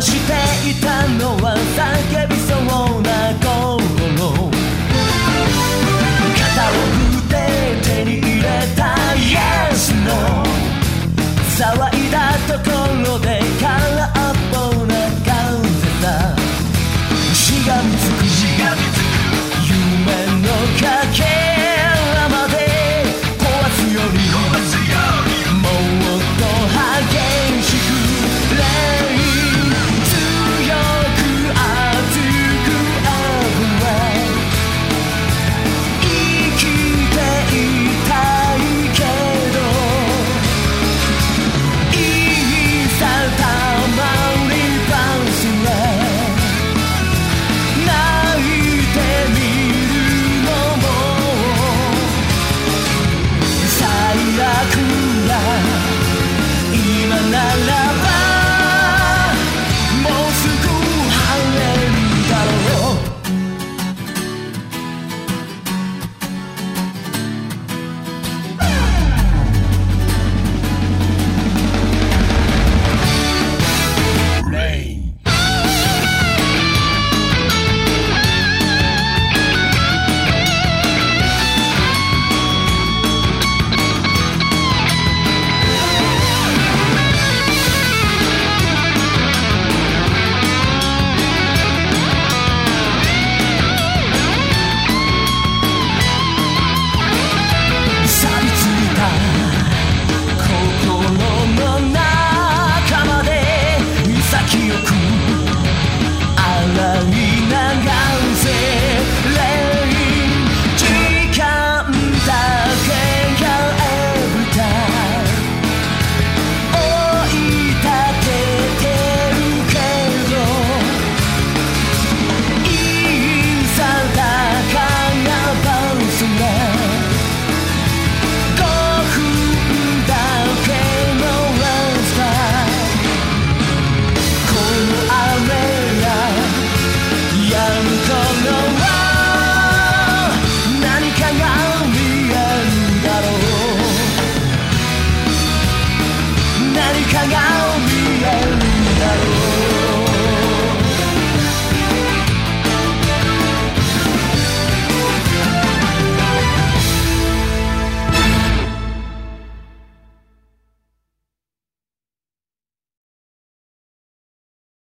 して